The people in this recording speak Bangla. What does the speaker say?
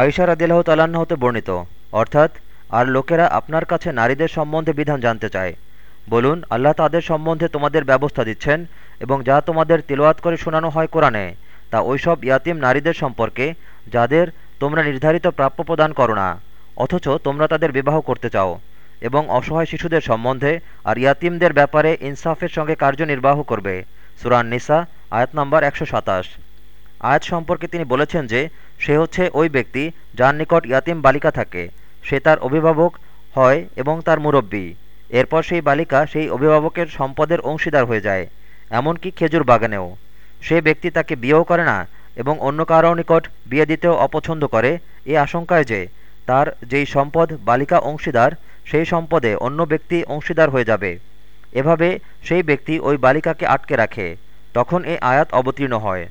আয়সা রাদিল্লাহ তাল্লাহ্ন হতে বর্ণিত, অর্থাৎ, আর লোকেরা আপনার কাছে নারীদের সম্বন্ধে বিধান জানতে চায়। বলুন, আল্লাহ তাদের সম্বন্ধে তোমাদের ব্যবস্থা দিচ্ছেন এবং যা তোমাদের তিলওয়াত করে শোনানো হয় কোরআনে, তা ওইসব ইয়াতিম নারীদের সম্পর্কে, যাদের তোমরা নির্ধারিত প্রাপ্য প্রদান করো না, অথচ তোমরা তাদের বিবাহ করতে চাও এবং অসহায় শিশুদের সম্বন্ধে আর ইয়াতিমদের ব্যাপারে ইনসাফের সঙ্গে কার্যনির্বাহ করবে। সুরান নিসা আয়াত নম্বর একশো সাতাশ। আয়াত সম্পর্কে তিনি বলেছেন যে, সে হচ্ছে ওই ব্যক্তি যার নিকট ইয়াতিম বালিকা থাকে। সে তার অভিভাবক হয় এবং তার মুরব্বী। এরপর সেই বালিকা সেই অভিভাবকের সম্পদের অংশীদার হয়ে যায়, এমনকি খেজুর বাগানেও। সে ব্যক্তি তাকে বিয়েও করে না এবং অন্য কারও নিকট বিয়ে দিতেও অপছন্দ করে, এ আশঙ্কায় যে, তার যেই সম্পদ বালিকা অংশীদার, সেই সম্পদে অন্য ব্যক্তি অংশীদার হয়ে যাবে। এভাবে সেই ব্যক্তি ওই বালিকাকে আটকে রাখে, তখন এ আয়াত অবতীর্ণ হয়।